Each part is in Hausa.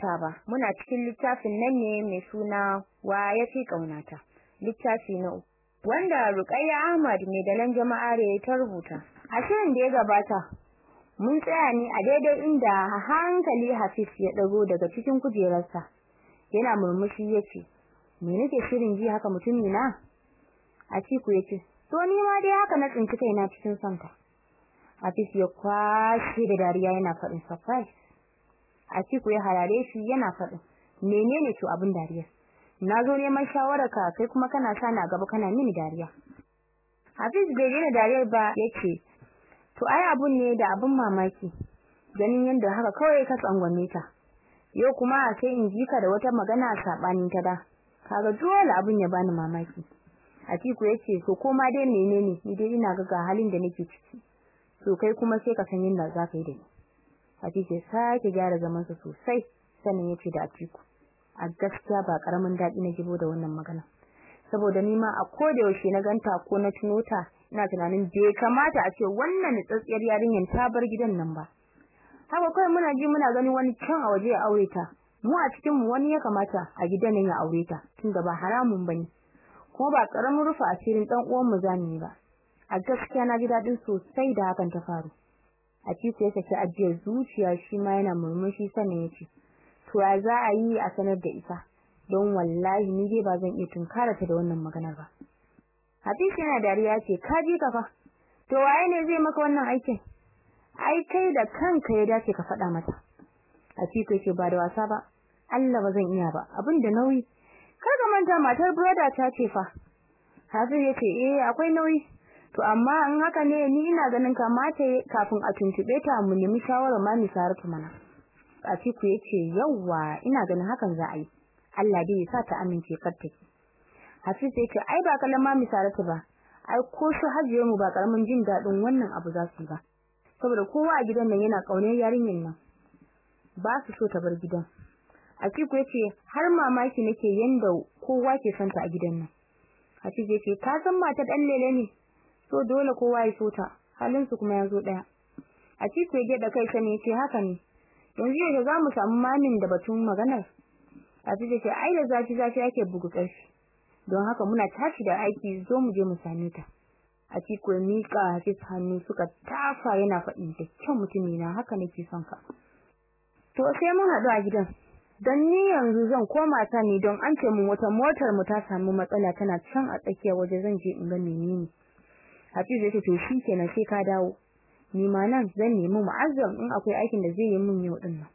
manta ba. Muna cikin littafin nan ne mai suna wa ya fi ƙaunata. Littafi na wanda Ruqayya Ahmad mai dalan jama'are ta rubuta. A shirin da ya gabata mun tsaya ne a daidai inda hankali Hafiz ya dago daga cikin kujerarsa. Yana murmushi ya ce me nake shirin ji haka mutumi na Atiku ya ce to ni ma dai haka na tsinci kaina cikin santa Hafiz ya kwashe da dariya yana faɗin surprise. Atiku ya harare shi yana faɗin menene to abin dariya? Na zo neman shawararka kai kuma kana sa na gaba kana mini dariya. Hafiz bai daina dariyar ba ya ce to ai abun ne da abun mamaki ganin yadda haka kawai ka tsangwame ta. Yau kuma sai in ji ka da wata magana sabanin ta da. Kaga dole abun ya bani mamaki. Atiku ya ce to koma dai menene? Ni dai ina ga halin da nake ciki. To kai kuma sai ka san yadda za ka yi da ni. Atiku ya sake gyara zaman sa sosai sannan ya ce da Atiku a gaskiya ba ƙaramin daɗi na jibo da wannan magana. Saboda ni ma a koda yaushe na ganta ko na tuno ta ina tunanin bai kamata a ce wannan tsatsiyar yarinyar ta bar gidan nan ba. Haka kai muna ji muna gani wani can a waje ya aure ta. Mu a cikin mu wani ya kamata a gidan nan ya aure ta tunda ba haramun ba ne kuma ba ƙaramin rufa asirin dan uwan mu za mu ba. A gaskiya na ji daɗin sosai da hakan ta faru. A cikin ya saki ajiyar zuciya shi ma yana murmushi sannan ya ce to ya za a yi a sanar da ita? Don wallahi ni dai ba zan iya tunkara ta da wannan maganar ba. Hafiz yana dariya ce ka ji ka fa. To waye ne zai maka wannan aikin? Ai kai da kanka ya dace ka faɗa mata. Hafiz ce ba da wasa ba. Allah ba zan iya ba. Abin da nauyi. Kar ka manta matar brother ta ce fa. Hafiz ya ce eh akwai nauyi. To amma in haka ne ni ina ganin kamata kafin a tuntube ta mu nemi shawarar mami Saratu mana. Atiku ya ce yawwa ina ganin hakan za a yi. Allah dai ya sa ta amince kar take Hafiz ya ce ai ba kallon mami Saratu ba. Ai ko su hajiye mu ba ƙaramin jin daɗin wannan abu za su ba. Saboda kowa a gidan nan yana ƙaunar yarinyar nan. Ba su so ta bar gidan. Atiku ya ce har mamaki nake yanda kowa ke son ta a gidan nan. Hafiz ya ce ka san mata dan lele ne? So dole kowa ya so ta. Halin su kuma ya zo ɗaya Atiku ya da kai sani ya ce haka ne. Yanzu yau za mu samu mamin da batun maganar? Hafiz ya ce ai da zafi zafi ake bugu ƙarfi. Don haka muna tashi da aiki zo mu je mu same ta. Atiku ya mika Hafiz hannu suka tafa yana faɗin da kyau mutumi na haka nake son ka. To sai mun haɗu a gidan. Dan ni yanzu zan koma ta ne don an ce mun wata motar mu ta samu matsala tana can a tsakiyar waje zan je in ga menene. Hafiz ya ce to shikenan sai ka dawo. Ni ma nan zan nemi mu'azzam in akwai aikin da zai yi min yau ɗin nan.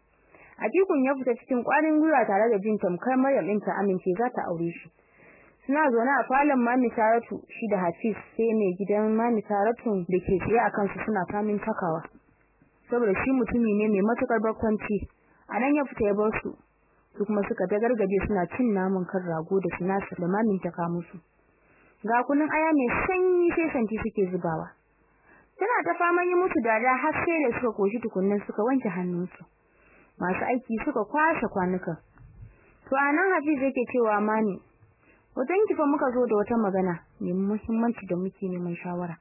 Atikun ya fita cikin ƙwarin gwiwa tare da jin tamkar Maryam ɗin ta amince za ta aure shi. Suna zaune a falon Mami Saratu shi da Hafiz sai mai gidan Mami Saratu da ke tsaye a kansu suna famin takawa. Saboda shi mutumi ne mai matuƙar barkwanci. A nan ya fita ya bar su. Su kuma suka dagargaje suna cin naman kan rago da sinasa da mamin ta ka musu. Ga kunun aya mai sanyi sai santi suke zubawa. Tana ta faman yi musu dada har sai da suka koshi tukunnan suka wanke hannunsu. Masu aiki suka kwashe kwanukan. To a nan Hafiz yake cewa mami wajen ki fa muka zo da wata magana mai muhimmanci da muke neman shawara.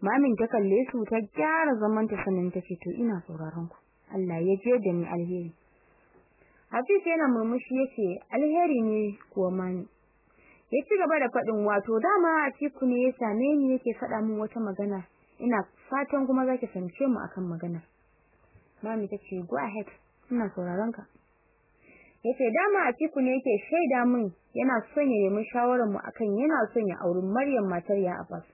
Mamin ta kalle su ta gyara zaman ta sanin ta ce to ina sauraron ku. Allah ya je da ni alheri. Hafiz yana murmushi ya ce alheri ne kuwa mani ya ci gaba da faɗin wato dama a ciku ne ya same ni yake faɗa min wata magana. Ina fatan kuma zaki fahimce mu akan magana mami tace go ahead ina sauraron ka. Yace dama a ciku ne yake shaida min yana son ya nemi shawarar mu akan yana son ya auri Maryam matar ya Abbas.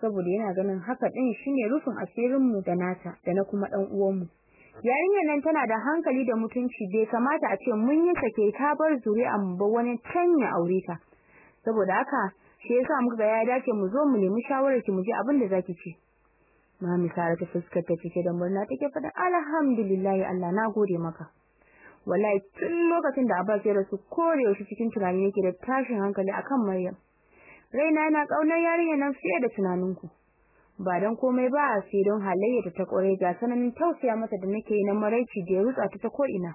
Saboda yana ganin haka din shine rufin asirin mu da nata da na kuma dan uwan mu. Yarinyar nan tana da hankali da mutunci bai kamata a ce mun yi sake ta bar zuri'a mu ba wani can ya aure ta. Saboda haka shi yasa muka ga ya dace mu zo mu nemi shawarar ki mu ji abin da zaki ce. Mami Sara ta fuskar ta cike da murna take fada alhamdulillah Allah na gode maka. Wallahi tun lokacin da Abbas ya rasu kore yaushe cikin tunani yake da tashin hankali akan Maryam. Raina yana ƙaunar yarinyar nan fiye da tunaninku. Ba dan komai ba sai don halayyarta ta kore ga sananin tausaya mata da nake yi na maraici da ya rutsa ta ta ko ina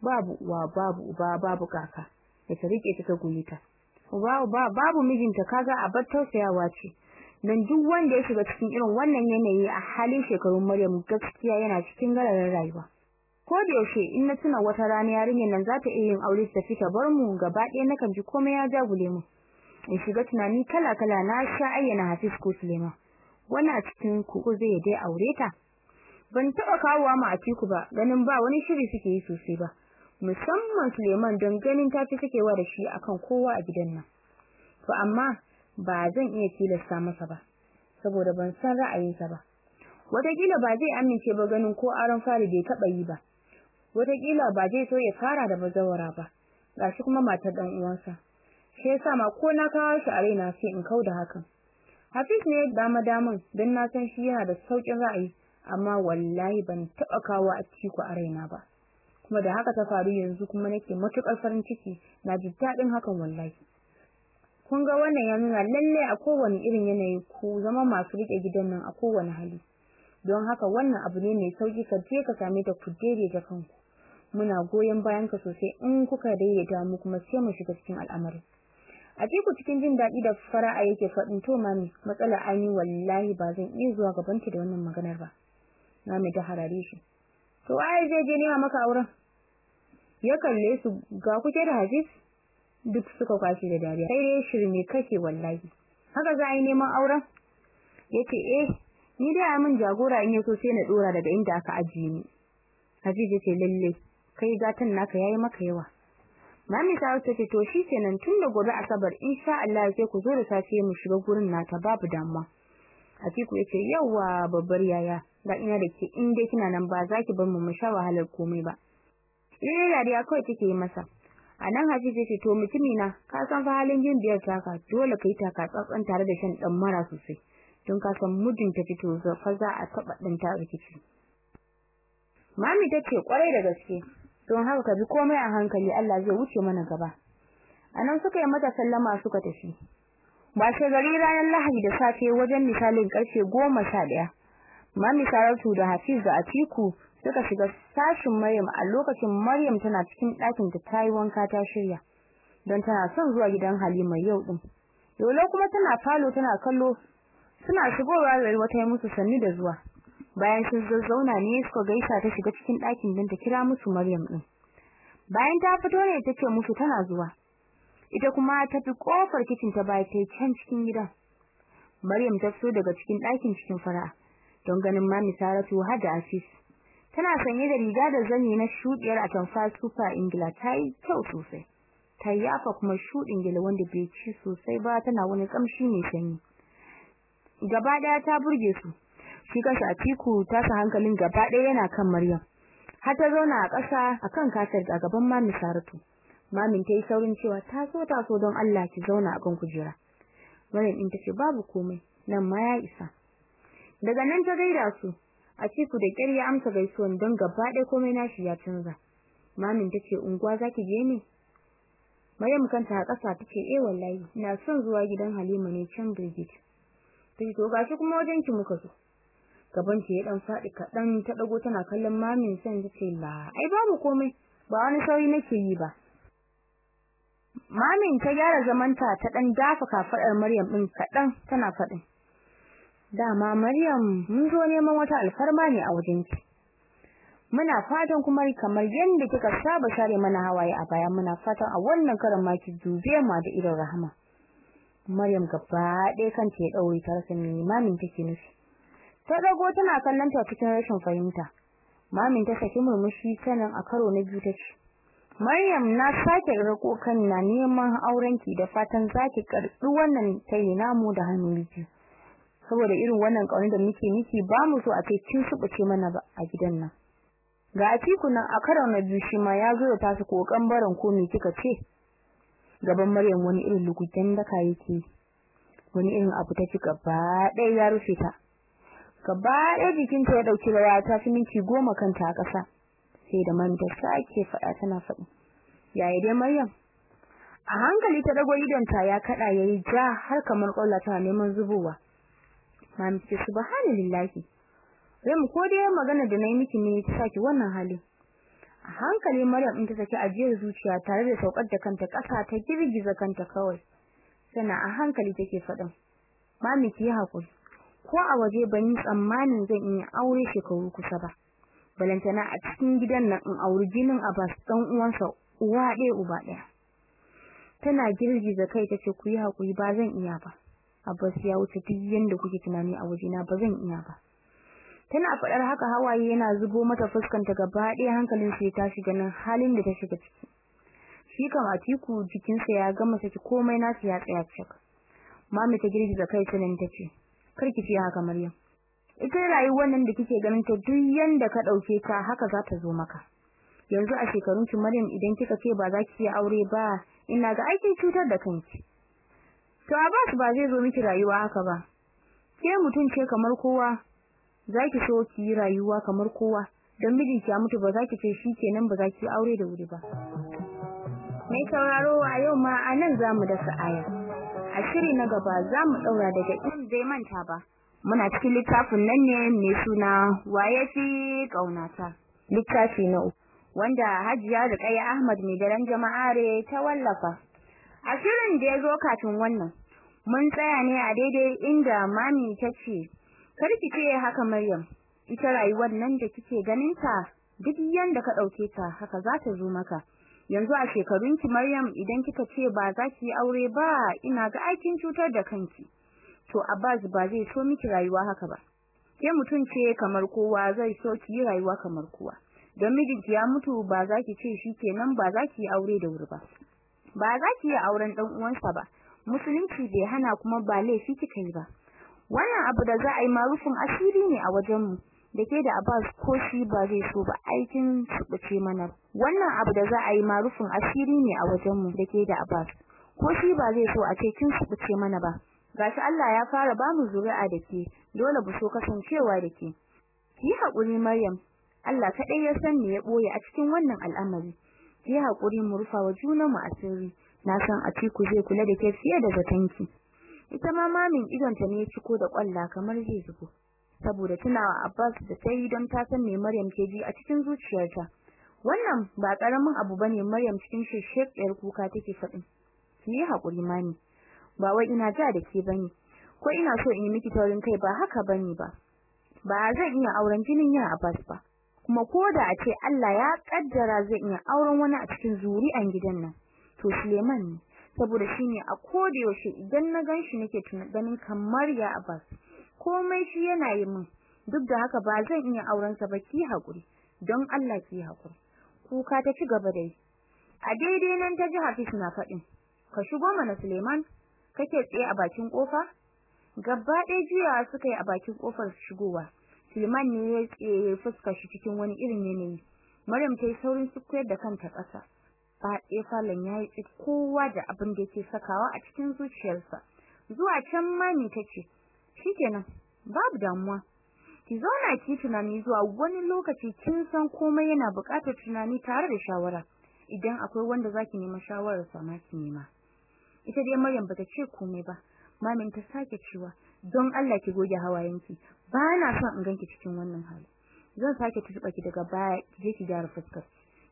babu uwa babu uba babu kaka. Da ta riƙe ta ta gulita uba babu mijinta kaga abar tausayawa ce. Dan duk wanda ya shiga cikin irin wannan yanayi a halin shekarun Maryam gaskiya yana cikin gararin rayuwa. Ko da yaushe in na tuna wata rana yarinyar nan za ta iya yin aure ta fita bar mu gaba ɗaya nakan ji komai ya jagule mu. In shiga tunani kala kala na sha ayyana Hafiz ko Suleiman. Wani a cikin ku zai dai aure ta? Ban taɓa kawowa ma a ba ganin ba wani shiri suke yi sosai ba. Musamman Suleiman don ganin ta fi sakewa da shi akan kowa a gidan nan. To amma ba zan iya tilasta masa ba saboda ban san ra'ayinsa ba. Wataƙila ba zai amince ba ganin ko aron fari bai taɓa yi ba. Wataƙila ba zai so ya fara da bazawara ba. Gashi kuma matar ɗan uwansa. Shi yasa ma ko na kawo shi a raina sai in kauda hakan. Hafiz ne dama daman don na san shi yana da sauƙin ra'ayi amma wallahi ban taɓa kawo a ciko a raina ba. Kuma da haka ta faru yanzu kuma nake matuƙar farin ciki. Na ji daɗin hakan wallahi. Kun ga wannan ya nuna lalle a kowane irin yanayi ku zama masu riƙe gidan nan a kowane hali. Don haka wannan abu ne mai sauƙi ka je ka same ta ku daidaita kanku. Muna goyon bayan ka sosai in kuka daidaita mu kuma sai mu shiga cikin al'amari a ku cikin jin daɗi da fara'a yake faɗin to mami matsalar aini wallahi ba zan iya zuwa gaban ki da wannan maganar ba. Mami ta harare shi. To ai zai je nema maka auren? Ya kalle su ga kuke da Hafiz? Duk suka kwashi da dariya. Sai dai shirme kake wallahi. Haka za yi neman auren? Yace eh ni dai amin jagora in yaso sai na dora daga inda aka ajiye ni. Hafiz ya ce lalle kai gatan naka yayi maka yawa. Mami ta ce to shikenan tunda gobe asabar insha Allah sai ku zo da safe mu shiga gurin nata babu damuwa. Atiku ya ce yawa babbar yaya da ina da ke in dai kina nan ba za ki bar mu mu sha wahalar komai ba. Eh dariya kawai take yi masa. A nan ya ce to mutumi na ka san fa halin jin biyar taka dole kai taka tsantsan tare da shan dan mara sosai. Don ka san mudin ta fito fa za a taba din ta rikici. Mami tace ƙwarai da gaske don haka ka bi komai a hankali Allah zai wuce mana gaba. Anan suka yi mata sallama suka tafi. Sai gari ranar Lahadi da safe wajen misalin ƙarfe 11 Mami Saratu da Hafiz da Atiku suka shiga sashin Maryam a lokacin Maryam tana cikin ɗakin ta tayi wanka ta shirya don tana son zuwa gidan Halima yau din Dole kuma tana falo tana kallo suna shigowa da wata yi musu sanni da zuwa. Bayan sun zazzauna ne suka gaisa ta shiga cikin ɗakin din ta kira musu Maryam din bayan ta fito ne ta ce musu tana zuwa. Ita kuma ta fi ƙofar kicin ta baya ta can cikin gidan Maryam ta fito daga cikin ɗakin cikin fara'a don ganin mami Saratu har da Afis tana sanye da riga da zani na shudiyar atamfa super Ingila ta yi kyau sosai. Ta yafa kuma shudin gele wanda bai ci sosai ba tana wani kamshi mai sanyi. Gaba ɗaya ta burge su. Shi kansa Atiku ta sa hankalin gaba ɗaya yana kan Maryam. Har ta zauna a ƙasa akan ƙasar a gaban mami Saratu. Mamin ta yi saurin cewa ta so ta so don Allah ki zauna a kan kujera. Maryam din tace babu komai nan ma ya isa. Daga nan ta gaida su a ciku da ƙyar ya amsa gaisuwan don gaba ɗaya komai nashi ya canza. Mamin tace unguwa zaki je ne? Maryam kanta a ƙasa tace eh wallahi ina son zuwa gidan Halima ne can Brigit tace to gashi kuma wajen ki muka zo. Gaban ta ya dan faɗi kaɗan ta dago tana kallon mamin san tace la ai babu komai ba wani sauri nake yi ba. Mamin ta gyara zamanta ta dan dafa kafadar Maryam din kadan tana faɗin. Dama Maryam mun zo neman wata alfarma ne a wajenki. Muna fatan kuma kamar yanda kika saba share mana hawaye a baya muna fatan a wannan karan ma ki dube mu da irin rahama. Maryam gaba ɗaya kanta ya daure ta rasa me mamin take nufi. Ta dago tana kallon ta cikin rashin fahimta. Mamin ta saki murmushi sanan a karo na biyu ta ce Maryam na sake rako kan na neman aurenki da fatan zaki karɓi wannan tayi namu da hannu biyu. Saboda irin wannan kaunin da muke miki ba mu so a kai kin subuce mana ba a gidan nan. Ga Atiku nan a karon na biyu shi ma ya zo da tasu kokan baran ko me kika ce? Gaban Maryam wani irin lugudan da kai yake. Wani irin abu ta ci gaba ɗaya ya rufe ta. Gaba ɗaya jikinta ya ɗauki rawa ta fi minti goma kanta a ƙasa. Sai da man da sake faɗa tana faɗi. Yaya dai Maryam? A hankali ta dago idonta ya kada yayi ja har kamar kwalla ta neman zubowa. Mami ce subhanallahi. Ram ko dai magana da na yi miki ne ta saki wannan hali a hankali Maryam in ta saki ajiyar zuciya tare da saukar da kanta ƙasa ta girgiza kanta kawai. Sana a hankali take faɗin mami ki haƙuri ko a waje ban tsammanin zan iya aure shekaru kusa ba. Balantana a cikin gidan nan in auri jinin Abbas dan uwansa uwa ɗaya uba ɗaya. Tana girgiza kai tace ku yi haƙuri ba zan iya ba. Abbas ya wuce duk yanda kuke tunani a wajena ba zan iya ba. Tana faɗar haka hawaye yana zubo mata fuskanta gaba ɗaya hankalin sai ta shiga nan halin da ta shiga ciki. Shi kam Atiku jikinsa ya gama saki komai nasu ya tsaya cik mami ta girgiza kai sanin ta ce kar ki ce haka Maryam. Ita rayuwar nan da kike ganin ta duk yanda ka ɗauke ta haka za ta zo maka. Yanzu a shekarun ki Maryam idan kika ce ba za ki yi aure ba ina ga aikin cutar da kanki. To Abbas ba zai zo miki rayuwa haka ba. Ke mutum ce kamar kowa zaki so ki yi rayuwa kamar kowa. Don mijinki ya mutu ba za ki ce shikenan ba za ki yi aure da wuri ba. Mai sauraro a yau ma a nan za mu dasa aya. A shiri na gaba za mu ɗaura daga in zai manta ba. Muna cikin littafin nan ne mai suna waye fi ƙaunata? Littafi na uku wanda hajiya da kai ahmad mai daren jama'are ta wallafa. A shirin da ya zo kafin wannan mun tsaya ne a daidai inda mami ta ce karki ce haka maryam. Ita rayuwar nan da kike ganin ta duk yanda ka ɗauke ta haka za ta zo maka. Yanzu a shekarunki Maryam idan kika ce ba za ki aure ba ina ga aikin cutar da kanki. To Abbas ba zai so miki rayuwa haka ba. Ke mutum ce kamar kowa zai so ki yi rayuwa kamar kowa. Don mijinki ya mutu ba za ki ce shikenan ba za ki yi aure da wuri ba. Ba za ki yi auren dan uwansa ba. Musulunci bai hana kuma ba laifi kika yi ba. Wannan abu da za a yi marufin asiri ne a wajen mu da ke da Abbas ko shi ba zai so ba aikin subuce mana. Wannan abu da za a yi marufin asiri ne a wajen mu da ke da Abbas ko shi ba zai so a ce kin subuce mana ba. Gashi Allah ya fara ba mu zuri'a da ke dole bu so kasancewa da ke ki haƙuri Maryam Allah kaɗai ya san me ya ɓoye a cikin wannan al'amari ki haƙuri mu rufa wa junan mu asiri na san a ciku zai kula da ke fiye da zatanki ita ma mamin idonta ne ya ciko da ƙwalla kamar zai zubo saboda tunawa Abbas da ta yi don ta san me Maryam ke ji a cikin zuciyarta. Wannan ba ƙaramin abu ba ne Maryam cikin sheshekiyar kuka take faɗin. Ki yi haƙuri. Ba wai ina ja da ke ba ne. Ko ina so in yi miki taurin kai ba haka ba ne ba. Ba zan iya auren jinin yin Abbas ba. Kuma ko da a ce Allah ya kaddara zai iya auren wani a cikin zuri'an gidan nan. To Suleiman ne. Saboda shine a koda yaushe idan na gan shi nake ganin kamar ya Abbas. komai shi yana yi min duk da haka ba zan iya auren sa ba ki haƙuri don Allah ki haƙuri kuka ta ci gaba da yi a daidai nan ta ji Hafiz na faɗin ka shigo mana Suleiman kake tsaye a bakin ƙofa gaba ɗaya jiya suka yi a bakin ƙofar shigowa. Suleiman ne ya tsaye fuskar shi cikin wani irin yanayi. Maryam ta yi saurin sukuyar da kanta ƙasa. Ba ɗaya falon ya yi kowa da abin da yake sakawa a cikin zuciyarsa. Zuwa can mami ta ce? Shikenan babu damuwa. Ki zauna ki tunani zuwa wani lokaci kin san komai yana buƙatar tunani tare da shawara. Idan akwai wanda zaki nema shawarar sa ma ki nema. Ita dai Maryam bata ce komai ba. Mamin ta sake cewa don Allah ki goge hawayenki. Ba na son in ganki cikin wannan hali. Zan sake tuba ki daga baya ki je ki gyara fuskar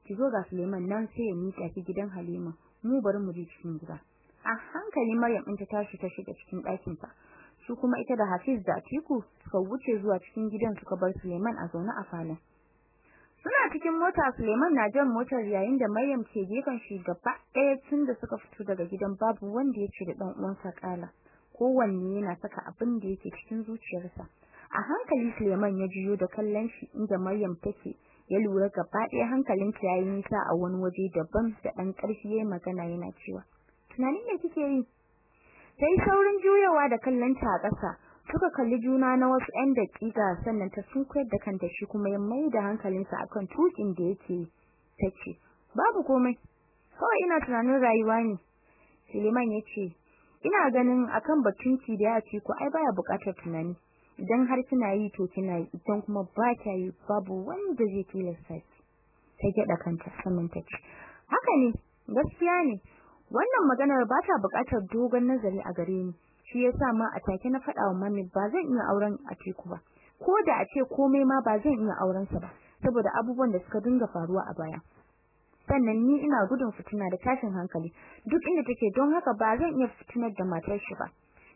ki. Zo ga Suleiman nan sai ya mika ki gidan Halima. Mu bari mu je cikin gida. A hankali Maryam ɗin ta tashi ta shiga cikin ɗakin ta su kuma ita da Hafiz da Atiku suka wuce zuwa cikin gidan suka bar Suleiman a zaune a falon. Suna cikin mota Suleiman na jan motar yayin da Maryam ke gefen shi gaba ɗaya tun da suka fito daga gidan babu wanda ya ce da ɗan uwansa kala. Kowanne yana saka abin da yake cikin zuciyarsa. A hankali Suleiman ya jiyo da kallon shi inda Maryam take ya lura gaba ɗaya hankalinta ya yi nisa a wani waje daban da ɗan ƙarfi ya magana yana cewa. Tunanin me kike yi? ta yi saurin juyawa da kallonta a ƙasa suka kalli juna na wasu 'yan daƙiƙa sannan ta sunkuyar da kanta shi kuma ya mai da hankalinsa akan tukin da yake ta ce babu komai kawai ina tunanin rayuwa ne. Suleiman ya ce ina ganin akan batunki da ya ce ko ai baya buƙatar tunani. Idan har kina yi to kina yi idan kuma ba kya yi babu wanda zai tilasta ki. Ta gyaɗa kanta sannan ta ce haka ne gaskiya ne. Wannan maganar ba ta buƙatar dogon nazari a gare ni. Shi yasa ma a take na faɗa wa mami ba zan iya auren a teku ba. Ko da a ce komai ma ba zan iya auren sa ba saboda abubuwan da suka dinga faruwa a baya. Sannan ni ina gudun fitina da tashin hankali. Duk inda take don haka ba zan iya fitinar da matar shi ba.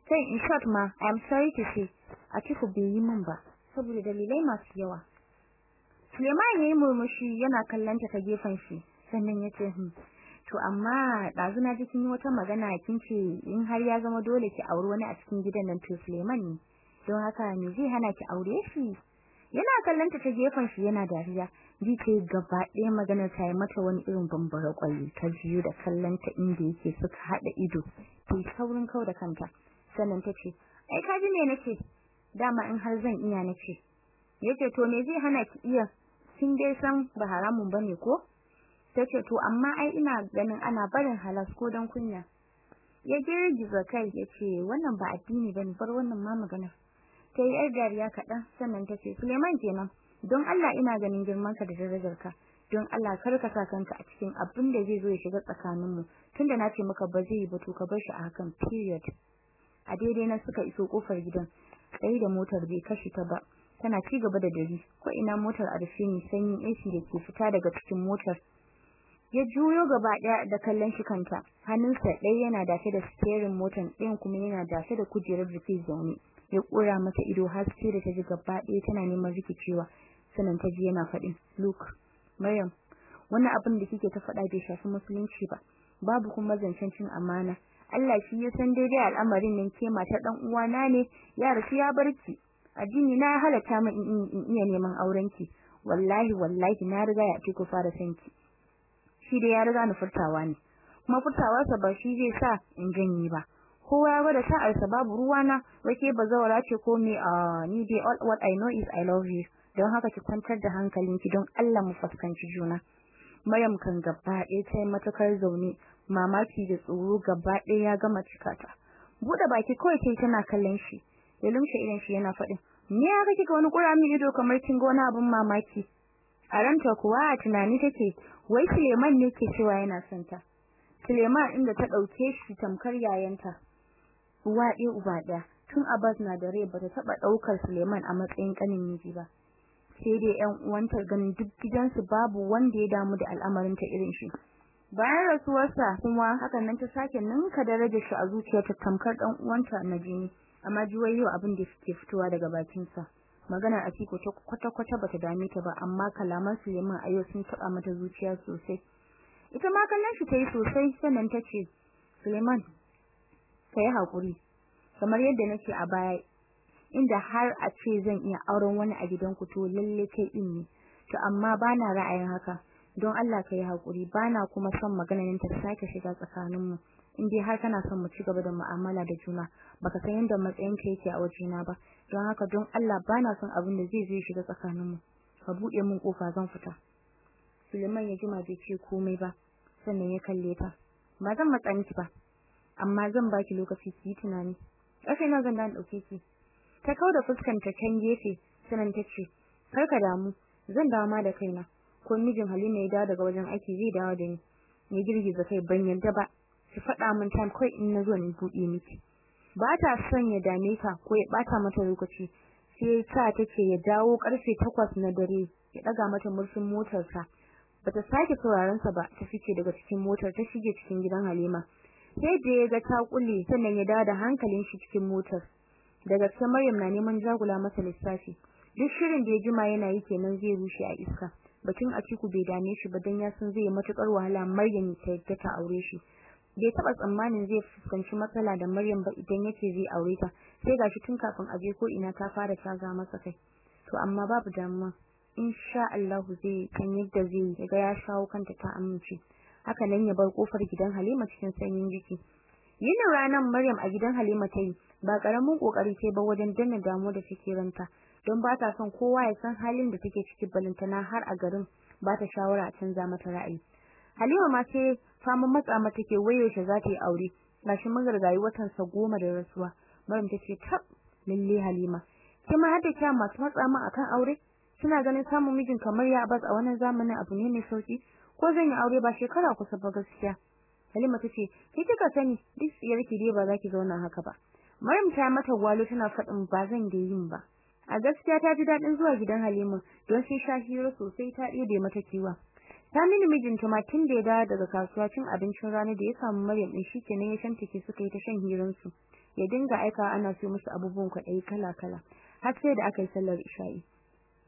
Sai in short ma I am sorry to say a teku bai yi min ba saboda dalilai masu yawa. Suleiman yayi murmushi yana kallanta ta gefen shi sannan ya ce hmm to amma ɗazu na ji kin yi wata magana kin ce in har ya zama dole ki auri wani a cikin gidan nan to Suleiman ne. Don haka me zai hana ki aure shi? Yana kallanta ta gefen shi yana dariya. Ji ce gaba ɗaya magana ta yi mata wani irin bambara kwalli ta biyu da kallanta inda yake suka haɗa ido. Ta saurin kau da kanta. Sannan ta ce ai ka ji me nace dama in har zan iya nace ya ce to me zai hana ki iya? Kin dai san ba haramun ba ne ko? Tace to amma ai ina ganin ana barin halas ko dan kunya. Ya girgiza kai ya ce wannan ba addini ba ne bar wannan ma magana ta yi yar dariya kaɗan sannan ta ce Suleiman kenan don Allah ina ganin girmanka da darajarka. Don Allah kar ka sa kanka a cikin abin da zai zo ya shiga tsakaninmu. Tunda na ce maka ba zai ba to ka bar shi a hakan period. A daidai na suka iso ƙofar gidan sai da motar bai kashe ta ba. Tana ci gaba da dare. Ko ina motar a rufe ne sanyin AC da ke fita daga cikin motar. Ya juyo gaba ɗaya da kallon shi kanta. Hannunsa ɗaya yana dafe da steering motar ɗayan kuma yana dafe da kujerar ke zaune. Ya kura mata ido har da ta ji gaba ɗaya tana neman rikicewa. Sannan ta ji yana faɗin look Maryam wannan abin da kike ta faɗa bai shafi musulunci ba. Babu kuma zancen cin amana. Allah shi ya san daidai al'amarin nan ke mata dan uwana ne ya rasu ya barki addini na halatta min in iya neman aurenki. Wallahi wallahi na riga ya ce ku fara sanki shi da ya riga ni furtawa ne. Kuma furtawarsa ba shi zai sa in janye ba. Kowa ya gwada sa'arsa babu ruwana wake bazawara ce ko me a ni dai all what I know is I love you. Don haka ki kwantar da hankalinki don Allah mu fuskanci juna. Maryam kan gaba ɗaya ta yi matuƙar zaune mamaki da tsoro gaba ɗaya ya gama cikata buɗe baki kawai ce tana kallon shi ya lumshe idan shi yana faɗin me ya kake ga wani ƙura min ido kamar kin ga wani abin mamaki? A ranta kuwa a tunani take wai Suleiman ne ke cewa yana son ta. Suleiman inda ta ɗauke shi tamkar yayanta. Uwa ɗaya uba ɗaya. Tun Abbas na da rai bata taɓa ɗaukar Suleiman a matsayin ƙanin miji ba. Sai dai ƴan uwanta ganin duk gidansu babu wanda ya damu da al'amarin ta irin shi. Bayan rasuwarsa kuma hakan nan ta sake ninka darajar shi a zuciyarta tamkar ɗan uwanta na jini. Amma juwayo abin da suke fitowa daga bakinsa. Maganar Atiko ta kwata-kwata bata dame ta ba amma kalaman Suleiman a yau sun taɓa mata zuciya sosai. Ita ma kallon shi tayi sosai sannan ta ce Suleiman ka yi haƙuri. Kamar yadda nake a baya inda har a ce zan iya auren wani a gidanku to lalle kai din ne. To amma bana ra'ayin haka. Don Allah ka yi haƙuri. Bana kuma son maganar ta sake shiga tsakaninmu. In dai har kana son mu ci gaba da mu'amala da juna baka san yadda matsayin ka yake a wajena ba. Don haka don Allah bana son abin da zai zo shiga tsakaninmu. Ka buɗe min ƙofa zan fita. Suleiman ya jima bai ce komai ba sannan ya kalle ta. Ba zan matsa miki ba amma zan baki lokaci ki tunani. Ƙarfe na zan dan ɗauke ki? Ta kauda fuskanta can gefe sanan ta ce kar ka damu zan dawo ma da kaina. Ko mijin Halima ya dawo daga wajen aiki zai dawo da ni. Ya girgiza kai ban yarda ba. Ki faɗa min time kai in na zo ni buɗe miki. Ba ta son ya dame ka ko ya bata mata lokaci sai sa take ya dawo ƙarfe 8 na dare ya daga mata murfin motarsa. Bata sake sauraron sa ba ta fice daga cikin motar ta shige cikin gidan Halima. Sai da ya ga ta kulle sannan ya dawo da hankalin shi cikin motar. Daga gaske Maryam na neman jagula masa lissafi. Duk shirin da ya jima yana yi kenan zai rushe a iska. Batun a ciku bai dame shi ba dan ya san zai matuƙar wahala Maryam ta yadda ta aure shi. Bai taba tsammanin zai fuskanci matsala da Maryam ba idan ya ce zai aure ta. Sai gashi tun kafin a je ko ina ta fara caza masa kai. To amma babu damuwa. Insha Allah zai kan yadda zai ga ya shawo kanta ta amince. Haka nan ya bar ƙofar gidan Halima cikin sanyin jiki. Yin ranar Maryam a gidan Halima ta yi. Ba ƙaramin ƙoƙari sai ba wajen danna damuwa da take ranta. Don ba ta son kowa ya san halin da take ciki balantana har a garin ba ta shawara a canza mata ra'ayi. Halima ma sai faman matsa mata take waye shi za ta yi aure. Gashi mun gargayi watan sa goma da rasuwa. Maryam tace tab lalle Halima. Kuma har da kya masu matsa min akan aure? Suna ganin samun mijin kamar ya bas a wannan zamanin abu ne mai sauƙi ko zan yi aure ba shekara kusa ba gaskiya? Halima tace ki kika sani duk tsiyar ki dai ba za ki zauna haka ba. Maryam ta mata gwalo tana faɗin ba zan da yin ba. A gaskiya ta ji daɗin zuwa gidan Halima don sai sha sosai ta ɗebe mata kiwa ta mini mijinta ma tun da ya dawo daga kasuwa cin abincin rana da ya samu Maryam din shikenan ya shantake suka yi ta shan hiran su ya dinga aika ana so musu abubuwan kwaɗayi kala kala har sai da aka yi sallar isha'i.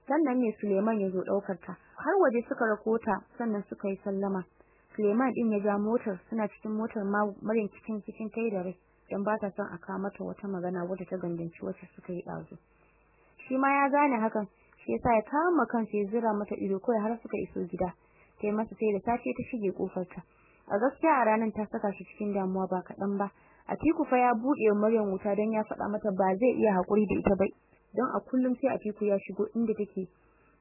Sannan ne Suleiman ya zo ɗaukar ta har waje suka rako ta sannan suka yi sallama. Suleiman din ya ja motar suna cikin motar Maryam cikin cikin tai da rai dan ba ta son a kawo mata wata magana wadda ta gandanci wacce suka yi dazu shi ma ya gane hakan shi yasa ya kama kansa ya zira mata ido kai har suka iso gida. Sai masa sai da safe ta shige ƙofar ta a gaskiya a ranar ta saka shi cikin damuwa ba kaɗan ba. Atiku fa ya buɗe Maryam wuta dan ya faɗa mata ba zai iya haƙuri da ita ba. Don a kullum sai Atiku ya shigo inda take.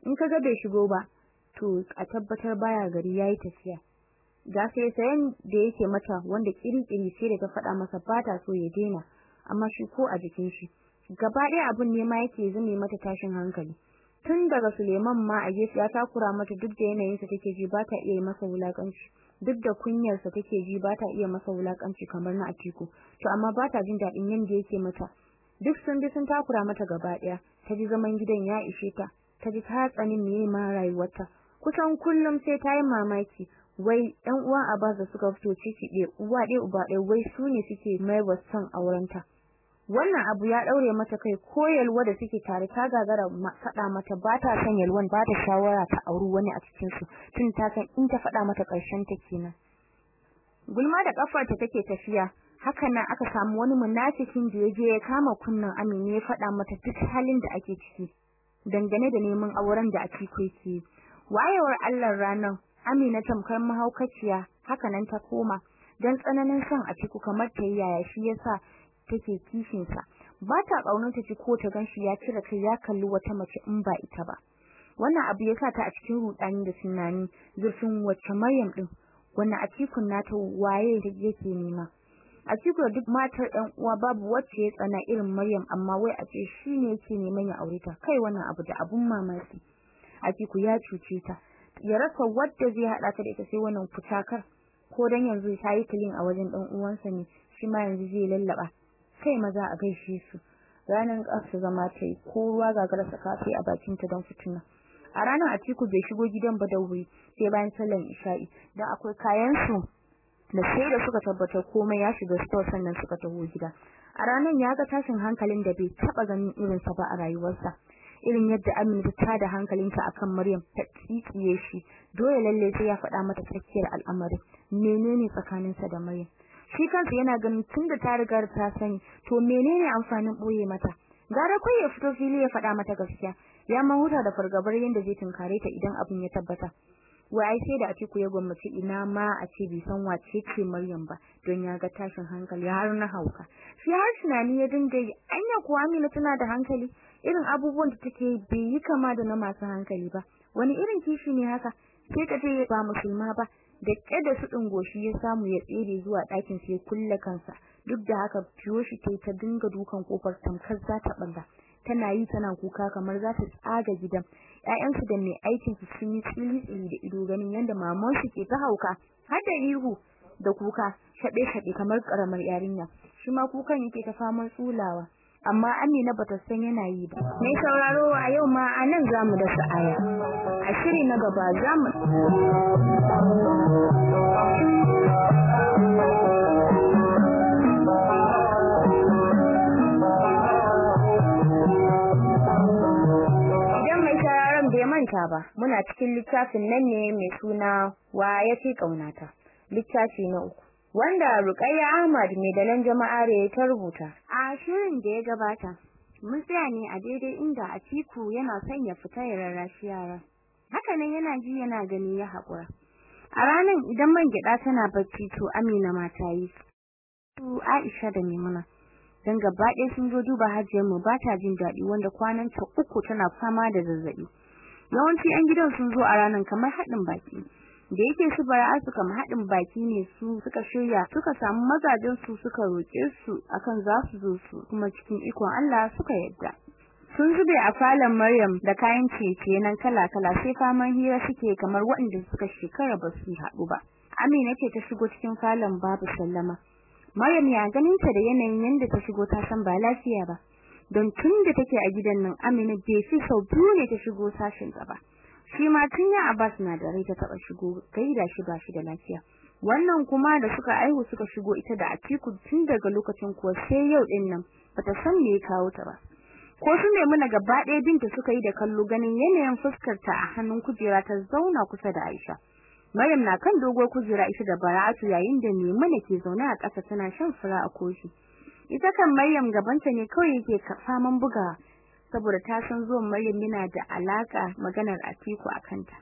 In kaga bai shigo ba to a tabbatar baya gari yayi tafiya. Ga sai sayan da yake mata wanda kirkiri sai da ta faɗa masa ba ta so ya daina amma shi ko a jikin shi. Gaba ɗaya abun ne ma yake zame mata tashin hankali. Tun daga Suleiman ma a gefe ya takura mata duk da yanayinsa take ji ba ta iya yi masa wulakanci. Duk da kunyarsa take ji ba ta iya masa wulakanci kamar na Atiku. To amma ba ta jin daɗin yanda yake mata. Duk sun bi sun takura mata gaba ɗaya. Ta ji zaman gidan ya ishe ta. Ta ji ta tsani meye ma rayuwarta. Kusan kullum sai ta yi mamaki. Wai ɗan uwan Abbas da suka fito ciki ɗaya uwa ɗaya uba ɗaya wai su ne suke mai son aurenta. Wannan abu ya daure mata kai ko yalwa da suke tare ta gagara faɗa mata ba ta son yalwan ba ta shawara ta auri wani a cikin su tun ta san in ta faɗa mata ƙarshen ta kenan. Gulma da kafar ta take tafiya. Hakan nan aka samu wani munafikin da ya je ya kama kunnan Amina ya faɗa mata duk halin da ake ciki dangane da neman auren da ake yake wayewar Allah ranan Amina tamkar mahaukaciya haka nan ta koma. Dan tsananin son a ciku kamar ta yaya shi yasa take kishin sa ba ta ƙaunar ta ci ko ta gan shi ya cire kai ya kalli wata mace in ba ita ba. Wannan abu yasa ta a cikin rudani da tunani zurfin wacce Maryam din wannan a cikin nata waye da yake nema. A cikin duk matar ɗan uwa babu wacce ya tsana irin Maryam amma wai a ce shine yake neman ya aure ta. Kai wannan abu da abun mamaki. A cikin ya cuce ta. Ya rasa wadda zai hada ta da ita sai wannan fitakar ko dan yanzu ta yi kilin a wajen dan uwansa ne shi ma yanzu zai lallaba kai maza a gaishe su. Ranan ƙasa zama ta yi ko ruwa gagara sai a bakin ta don fitina a ranar Atiku bai shigo gidan ba da wuri sai bayan sallan isha'i. Dan akwai kayan su da sai da suka tabbatar komai ya shiga store sannan suka taho gida. A ranar ya ga tashin hankalin da bai taba ganin irin sa ba a rayuwarsa. Irin yadda Amina ta da hankalinta akan Maryam ta tsitsiye shi. Dole lalle sai ya faɗa mata tsakiyar al'amarin. Menene tsakaninsa da Maryam? Shi kansa yana ganin tunda ta riga ta sani to menene amfanin ɓoye mata? Gara kai ya fito fili ya faɗa mata gaskiya. Ya ma huta da fargabar yanda zai tunkare ta idan abin ya tabbata. Wai ai sai da Atiku ya gwammace ina ma a ce bai san wace ce Maryam ba don ya ga tashin hankali har na hauka. Shi har tunani ya dinga yi anya ko Amina tana da hankali? Irin abubuwan da take bai yi kama da na masu hankali ba. Wani irin kishi ne haka? Sai ka ce ba musulma ba. Da kada su goshi ya samu ya tsere zuwa ɗakin sai kulle kansa. Duk da haka fiyo shi ta dinga dukan ƙofar tamkar za ta balla tana yi tana kuka kamar za ta tsaga gidan. Ƴaƴansu da mai aikin su sun yi tsili da ido ganin yanda maman su ke ta hauka. Har da ihu da kuka shaɓe shaɓe kamar karamar yarinya. Shi ma kukan yake ta faman tsulawa. Amma Amina bata san yana yi ba. Mai sauraro a yau ma a nan za mu da sa'aya a shiri na gaba za mu manta ba muna cikin littafin nan ne mai suna wa ya ce kaunata littafi na uku wanda Rukayya Ahmad mai dalan jama'are ta rubuta. A shirin da ya gabata, mun tsaya ne a daidai inda Atiku yana son ya fita ya rarrashi yara. Haka nan yana ji yana gani ya haƙura. A ranar idan man gyaɗa tana bacci to Amina ma ta yi. Su Aisha da Maimuna. Dan gaba ɗaya sun zo duba hajiyar mu ba ta jin daɗi wanda kwanan ta uku tana fama da zazzaɓi. Yawanci 'yan gidan sun zo a ranar kamar haɗin baki. da yake su bara su kama haɗin baki ne su suka shirya suka samu mazajen su suka roƙe su akan za su zo su kuma cikin ikon Allah suka yadda sun zube a falon Maryam da kayan ciye nan kala-kala sai faman hira suke kamar waɗanda suka shekara ba su haɗu ba. Amina ce ta shigo cikin falon babu sallama. Maryam ya ganin ta da yanayin yanda ta shigo ta san ba lafiya ba. Don tun da take a gidan nan Amina bai fi sau biyu ne ta shigo sashin ba shi ma tun ya Abbas na da rai ta taba shigo gaida shi ba shi da lafiya. Wannan kuma da suka aihu suka shigo ita da Atiku tun daga lokacin kuwa sai yau ɗin nan bata san me ya kawo ta ba. Ko su ne muna gaba ɗaya binta suka yi da kallo ganin yanayin fuskar ta a hannun kujera ta zauna kusa da Aisha. Maryam na kan dogon kujera ita da Bara'atu yayin da Maimuna ke zaune a ƙasa tana shan fura a koshi ita kan Maryam gabanta ne kawai yake faman buga saboda ta san zuwan Maryam yana da alaka maganar Atiku a kanta.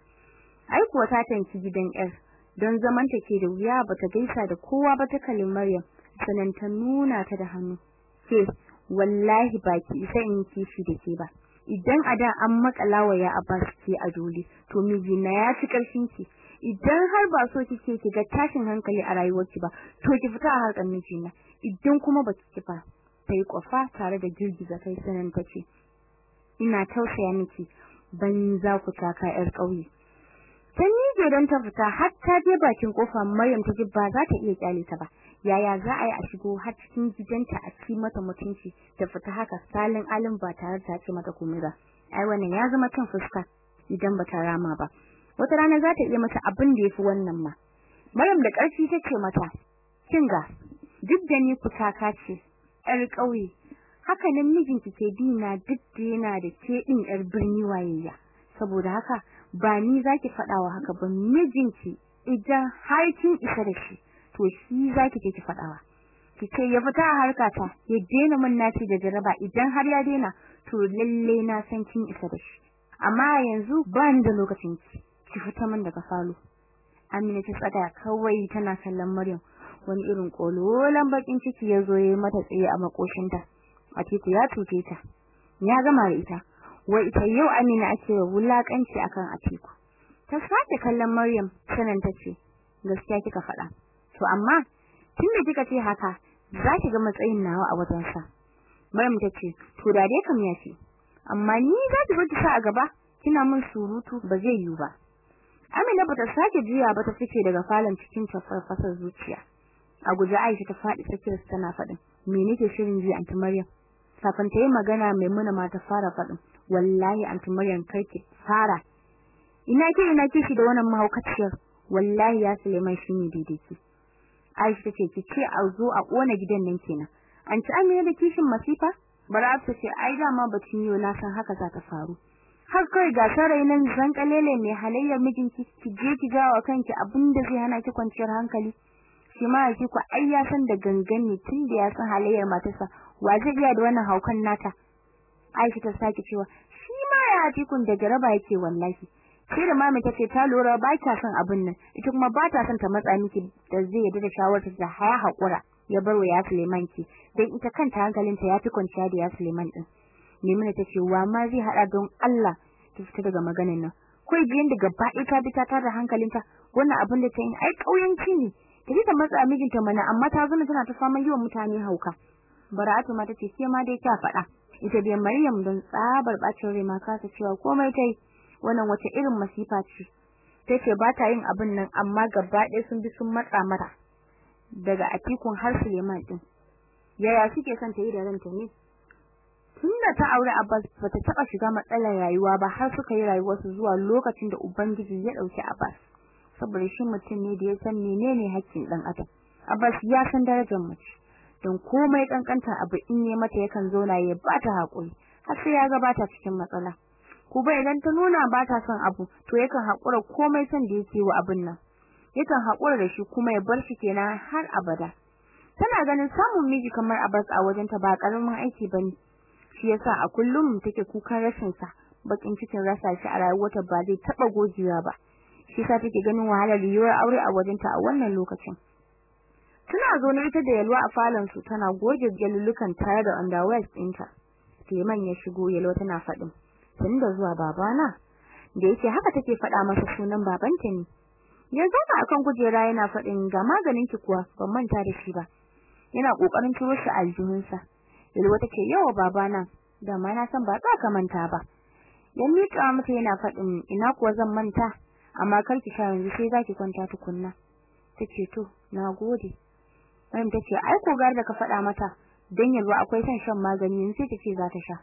Ai kuwa ta tanki gidan yar don zaman ta ke da wuya bata gaisa da kowa ba ta kallin Maryam sanan ta nuna ta da hannu. Ke wallahi baki sai in kishi da ke ba. Idan a da an makala wa ya Abbas ke a dole to mijina ya ci ƙarshen ki. Idan har ba so kike ki ga tashin hankali a rayuwarki ba to ki fita a harkar mijina. Idan kuma baki ki fa sai ƙofa tare da girgiza kai sanan tace ina tausaya miki ban za ku taka yar kauye Tan nije don ta fita har ta je bakin ƙofa Maryam ta ji ba za ta iya ƙyale ta ba. Yaya za a yi a shigo har cikin gidanta a ci mata mutunci ta fita haka salin alin ba tare da ce mata komai ba. Ai wannan ya zama kan fuska idan ba ta rama ba. Wata rana za ta iya mata abin da yafi wannan ma. Maryam da ƙarfi ta ce mata, "Kinga, duk da ni kutaka ce, ƴar ƙauye, haka nan mijinki ke dina duk da yana da ke ɗin ƴar birni wayayya." Saboda haka ba ni zaki fadawa haka ba mijinki idan har kin isa da shi to shi zaki je ki fadawa kice ya fita a harkata ya daina min naci da jaraba. Idan har ya daina to lalle na san kin isa da shi. Amma yanzu ba ni da lokacin ki. Ki fita min daga falo. Amina ta tsada kawai tana kallon Maryam. Wani irin kololan bakin ciki ya zo yayi mata tsaye a makoshinta a titi ya tuce ta. Ya gama da ita. Wai ita yau Amina ake wulakanci akan Atiku. Ta sake kallon Maryam sanan tace gaskiya kika faɗa. To amma tunda kika ce haka za ki ga matsayin nawa a wajen sa Maryam tace to da dai kam yafi amma ni za ki bar sa a gaba kina min surutu ba zai yiwu ba. Amina bata sake juya ba ta fice daga falon cikin tafarfasar zuciya. A guje Aisha ta faɗi tsakiyar tana faɗin me nake shirin ji anti Maryam? Kafin ta yi magana Maimuna ma ta fara faɗin wallahi anti Maryam ki fara. Ina ke ina kishi da wannan mahaukaciyar? Wallahi ya Suleiman shine daidai ki Aisha ce ki ce a zo a kona gidan nan kenan. Anti Amina da kishin masifa? Bara'at ta ce ai dama batun yau na san haka za ta faru. Har kai ga sarai nan zankalele mai halayyar mijinki ki je ki gawa kanki abin da zai hana ki kwanciyar hankali. Shi ma yake ku ai ya san da gangan ne tun da ya san halayyar matarsa. Wa zai iya da wannan haukan nata? Aisha ta sake cewa shi ma ya tikun da jaraba yake wallahi. Sai da mami tace ta lura ba ta son abin nan ita kuma ba ta son ta matsa miki da zai yarda da shawarar da haya hakura ya barwa ya Suleiman ki. Dan ita kanta hankalinta ya fi kwanciya da ya Suleiman din Maimuna tace wa ma zai hada don Allah? Ki fita daga maganin nan. Kai biyan da gaba ita bi ta tada hankalinta wannan abin da ta yi ai kauyanci ne. Tafi ta matsa mijinta mana amma ta zuna tana ta faman yiwa mutane hauka. Bara'atu ma tace ke ma dai kya faɗa? Ita dai Maryam don tsabar bacin rai ma kasa cewa komai tai wannan wace irin masifa ce? Tace ba ta yin abin nan amma gaba ɗaya sun bi sun matsa mata daga Atikun har Suleiman din yaya suke son ta yi da ranta ne? Tunda ta aure Abbas bata taba shiga matsalar rayuwa ba har suka yi rayuwarsu zuwa lokacin da ubangiji ya ɗauki Abbas. Saboda shi mutum ne da ya san menene haƙƙin dan adam. Abbas ya san darajar mace. Don komai kankanta abu in ne mata yakan zauna ya bata haƙuri har sai ya ga bata cikin matsala. Bai idan ta nuna bata son abu to yakan hakura komai son da yake wa abin nan. Yakan hakura da shi kuma ya bar shi kenan har abada. Tana ganin samun miji kamar Abbas a wajenta ba ƙaramin aiki ba ne shi yasa a kullum take kukan rashin sa bakin cikin rasa shi a rayuwarta ba zai taba gojewa ba. Shi yasa take ganin wahalar yiwuwar aure a wajenta a wannan lokacin. Tana zo ne ita da yalwa a falon su tana goge jalulukan tare da underwear ɗinta. Teman ya shigo yalwa tana faɗin. Tunda zuwa babana da yake haka take faɗa masa sunan babanta ne. Ya zama akan kujera yana faɗin ga maganin ki kuwa ban manta da shi ba. Yana ƙoƙarin turo shi aljihunsa. Yalwa take yawa babana da ma na san ba za ka manta ba. Ya miƙa mata yana faɗin ina kuwa zan manta? Amma kar ki sha yanzu sai zaki kwanta tukunna. Tace to nagode Maryam tace ai ko gar da ka faɗa mata dan yalwa akwai son shan magani yanzu tace za ta sha.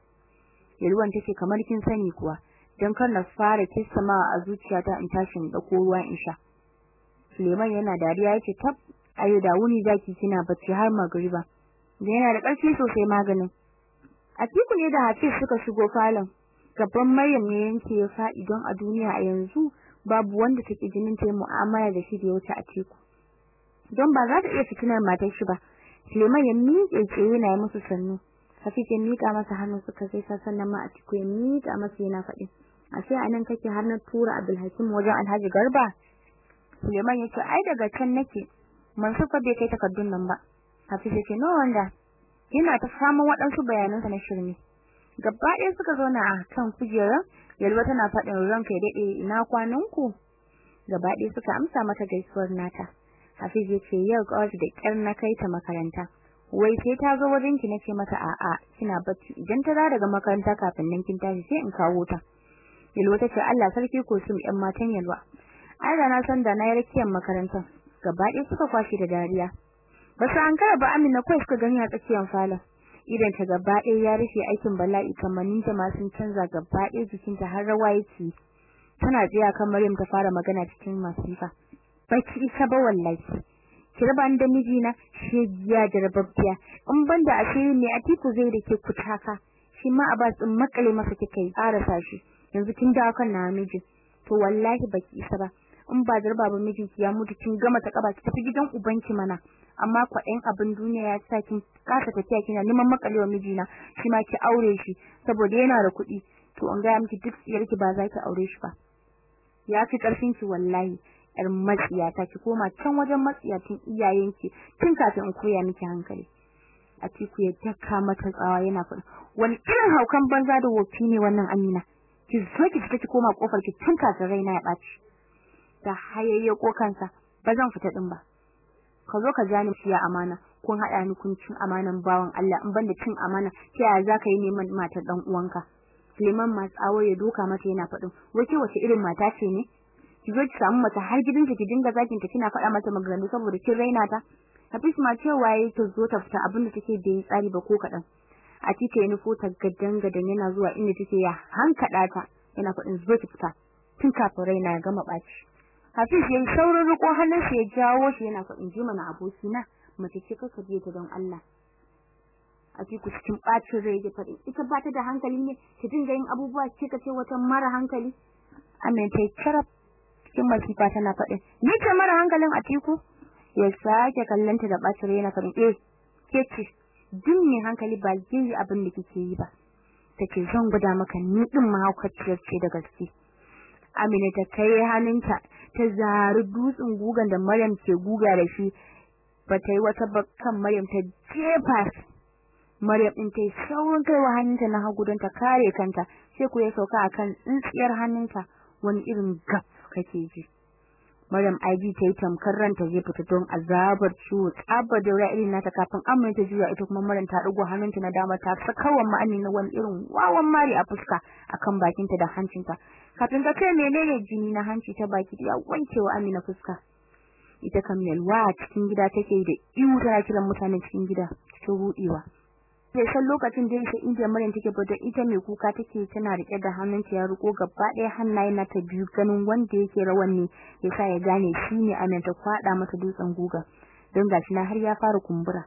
Yalwan tace kamar kin sani kuwa dan kar na fara kissama a zuciyata in tashi in ɗauko ruwa in sha. Suleiman yana dariya ya ce tab ayo da wuni zaki kina bacci har magriba. Da yana da ƙarfi sosai maganin. Atiku ne da Hafiz suka shigo falon. Gaban Maryam ne yanke ya faɗi don a duniya a yanzu babu wanda take jinin ta mu'amala da shi da wuce Atiku. Don ba za ta iya fitinar matar shi ba Suleiman ya miƙe tsaye yana musu sannu. Hafiz ya miƙa masa hannu suka sai sannan ma Atiku ya miƙa masa yana faɗi ashe a nan kake har na tura Abdulhakim wajen Alhaji Garba Suleiman ya ce ai daga can nake Mansur fa bai kai takardun nan ba Hafiz ce no wanda yana ta samun waɗansu bayanansa na shirme gaba ɗaya suka zauna a kan kujerar yalwa tana faɗin ranka ya daɗe ina kwananku gaba ɗaya suka amsa mata gaisuwar nata Hafiz ya ce yau kawai da ƙyar na kai ta makaranta wai sai ta zo wajen ki nace mata a'a kina bacci. Idan ta dawo daga makaranta kafin nan kin tashi sai in kawo ta. Yalwa ta ce Allah sarki ko sun ƴan matan Yalwa. Ai da na san da na yi rakiyar makarantar gaba ɗaya suka kwashi da dariya. Basu an kara ba Amina kai suka gani a tsakiyar falon. Idan ta gaba ɗaya ya rufe aikin bala'i kamannin ta ma sun canza gaba ɗaya jikinta har rawa yake. Tana tsaya kan Maryam ta fara magana cikin masifa. Baki isa ba wallahi. Ki raba ni da mijina shegiya da rababbiya. In banda asiri ne atiku zai da ke kutaka? Shi ma a ba tsin makale masa kika yi karasa shi. Yanzu kin dawo kan na miji to wallahi baki isa ba. In ba zarba ba mijinki ya mutu kin gama ta kaba ki tafi gidan ubanki mana. Amma kwaɗayin abin duniya ya sa kin kasa tafiya kina neman makalewa mijina shi ma ki aure shi saboda yana da kuɗi. To an gaya miki duk tsiyarki ba za ki aure shi ba. Ya fi ƙarfin ki wallahi. Yar matsiyata ki koma can wajen matsiyatin iyayenki tun kafin in koya miki hankali. A tiku ya daka mata tsawa yana faɗa wani irin haukan banza da wofi ne wannan Amina? Ki zo ki fita ki koma ƙofar ki tun kafin raina ya ɓaci. Da hayayyako kansa ba zan fita din ba. Ka zo ka ja ni fiya amana. Kun haɗa ni kun cin amanan bawan Allah. In banda cin amana ta yaya za ka yi neman matar dan uwanka? Suleiman Matsawo ya doka mata yana faɗin wace wace irin mata ce ne? Ki zo ki samu mata har gidanka ki dinga zakin ta kina faɗa mata maganganu saboda kin raina ta. Hafiz ma cewa yayi ta zo ta fita abin da take da yi tsari ba ko kaɗan. A tike ya nufo ta gadan gadan yana zuwa inda take ya hankada ta yana faɗin zo ki fita. Tun kafin raina ya gama ɓaci. Hafiz yayi saurin riko hannunsa ya jawo shi yana faɗin ji mana aboki na mace ce kaka je ta don Allah. Atiku cikin bacin rai ya faɗi ita ba ta da hankali ne ta dinga yin abubuwa ce ka ce wata mara hankali? Amin ta charab cikin masifa tana faɗin ni ce mara hankalin Atiku. Ya sake kallanta da bacin yana faɗin eh ke ce duk mai hankali ba zai yi abin da kike yi ba. Take zan guda maka ni din mahaukaciyar ce da gaske. Amina ta kai hannunta ta zari dutsen gugan da Maryam ke guga da shi. Ba ta yi wata bakkan Maryam ta jefa Maryam din ta yi saurin kaiwa hannunta na hagu don ta kare kanta sai ku ya sauka akan tsintsiyar hannunta wani irin gaf kake ji. Maryam IG ta yi tamkar ranta zai fita don azabar ciwo. Tsabar da irin nata kafin amma ta juya ita kuma Maryam ta dago hannunta na dama ta sakawa ma'ani na wani irin wawan mari a fuska akan bakinta da hancinta. Kafin ka kai menene jini na hanci ta baki ya wankewa Amina fuska. Ita kam yalwa cikin gida take da iwu tana kiran mutanen cikin gida cikin rudewa san lokacin da ita inda Maryam take fito ita mai kuka take tana riƙe da hannunta ya riko gaba ɗaya hannaye na ta biyu ganin wanda yake rawan ne yasa ya gane shine Amin ta kwada mata dutsen guga. Don gashi na har ya fara kumbura.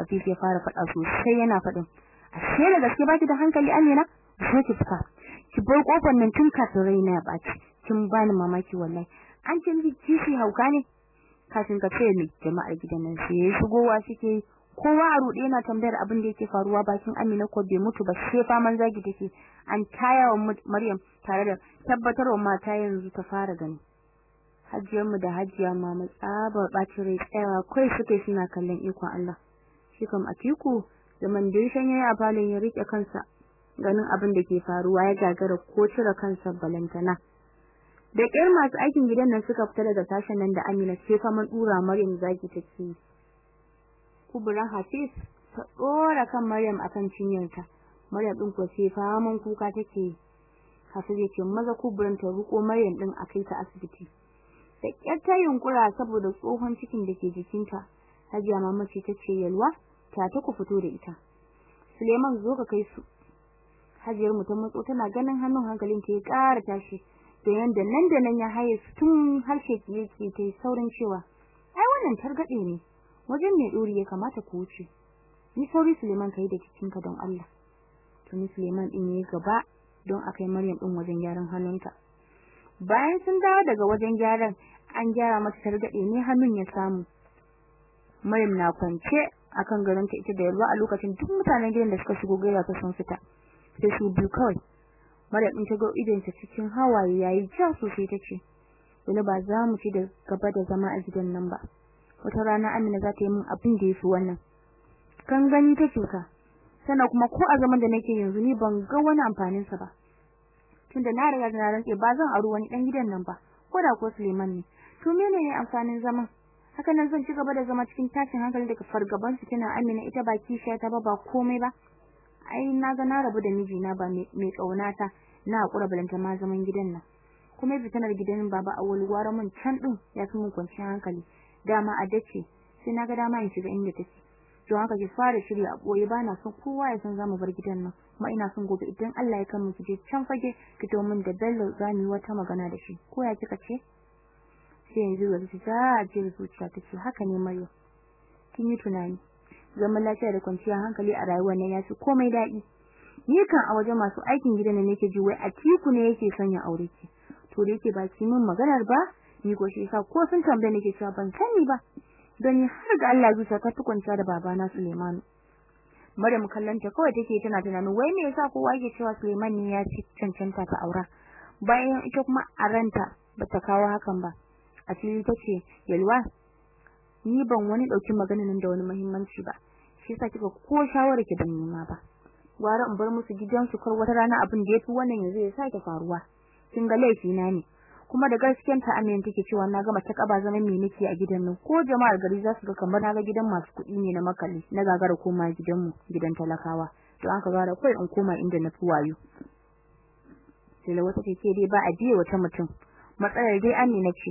Hafiz ya fara faɗa sosai yana faɗin ashe da gaske baki da hankali Amina? Zo ki fita. Ki bar ƙofar nan tun kafin raina ya ɓaci. Kin bani mamaki wallahi. An ce miki kishi hauka ne? Kafin ka ce ni jama'ar gidan nan sai shigowa suke kowa a ruɗe yana tambayar abin da yake faruwa bakin Amina ko bai mutu ba sai faman zagi take an taya wa Maryam tare da tabbatarwa mata yanzu ta fara gani. Hajiyar mu da Hajiya mama tsabar bacin rai tsayawa kai suke suna kallon ikon Allah. Shi kam Atiku da ya yayi a falon ya riƙe kansa ganin abin da ke faruwa ya gagara ko cire kansa balantana. Da ƙyar masu aikin gidan nan suka fita daga sashen nan da Amina sai faman dura Maryam zaki take Kubra Hafiz ta dora kan Maryam akan cinyarta. Maryam din ko sai faman kuka take Hafiz yake maza kubran ta ruko Maryam din akai ta asibiti. Da ƙyar ta yunkura saboda tsohon cikin da ke jikinta Hajiya mama ce tace yalwa ta ta ku fito da ita. Suleiman zo ka kai su. Hajiyar mu ta matso tana ganin hannun hankalin ta ya ƙara tashi da yanda nan da nan ya haye su tun harshe yake ta saurin cewa ai wannan targaɗe ne. Wajen mai ɗori ya kamata ku wuce. Ni sauri Suleiman kai da cikinka don Allah. Tuni Suleiman din yayi gaba don akai Maryam din wajen gyaran hannunta. Bayan sun dawo daga wajen gyaran an gyara mata targade ne hannun ya samu. Maryam na kwance akan garinta ita da Yalwa a lokacin duk mutanen gidan da suka shigo gaira ta sun fita. Sai su biyu kawai. Maryam din ta ga idan ta cikin hawaye yayi ja sosai tace wani ba za mu ci da gaba da zama a gidan nan ba. Wata rana Amina za ta yi min abin da yafi wannan. Kan gani take ka sana kuma ko a zaman da nake yanzu ni ban ga wani amfanin sa ba. Tunda na riga na rantse ba zan aro wani dan gidan nan ba ko da ko Suleiman ne. To menene amfanin zaman? Haka nan zan ci gaba da zama cikin tashin hankali daga fargaban su kina Amina ita ba kishiya ta ba ba komai ba. Ai na ga na rabu da mijina ba mai kaunata na hakura balanta ma zaman gidan nan. Kuma fitanar gidan baba awul gwara mun can din ya fi mun kwanciyar hankali. Dama a dace sai na ga dama in shiga inda take. Don haka ki fara shirya a ɓoye bana son kowa ya san za mu bar gidan nan. Kuma ina son gobe idan Allah ya kama ki je can fage ki to min da Bello za mu wata magana da shi. Ko ya kika ce? Sai yanzu ga ta ta ji zuciya tace haka ne Maryam. Kin yi tunani. Zaman lafiya da kwanciyar hankali a rayuwar nan ya fi komai daɗi. Ni kan a wajen masu aikin gidan ne nake ji wai a tiku ne yake sanya aure ki. To da yake baki min maganar ba ni ko shi yasa ko sun tambaye nake cewa ban sani ba. Don ni har ga Allah zuciya ta tukunta da babana Suleiman Maryam kallanta kawai take tana tunanin wai me yasa kowa yake cewa Suleiman ne ya ci cancanta ta aura. Bayan ita kuma a ranta bata kawo hakan ba. A fili tace yalwa ni ban wani ɗauki maganar nan da wani muhimmanci ba. Shi yasa kika ko shawara ki ban nema ba. Gwara in bar musu gidansu kar wata rana abin da yafi wannan yanzu ya sake faruwa. Kin ga laifi na ne. Kuma da gaskiyar ta amin take cewa na gama ta kaba zaman me nake a gidan nan. Ko jama'ar gari za su ga kamar na ga gidan masu kuɗi ne na makali na gagara koma gidan mu gidan talakawa. To aka gara kai in koma inda na fi wayo. Sai wata ce ke dai ba a biye wata mutum. Matsalar dai amina ce.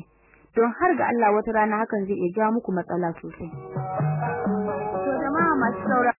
Don har ga Allah wata rana hakan zai iya ja muku matsala sosai. To jama'a masu saura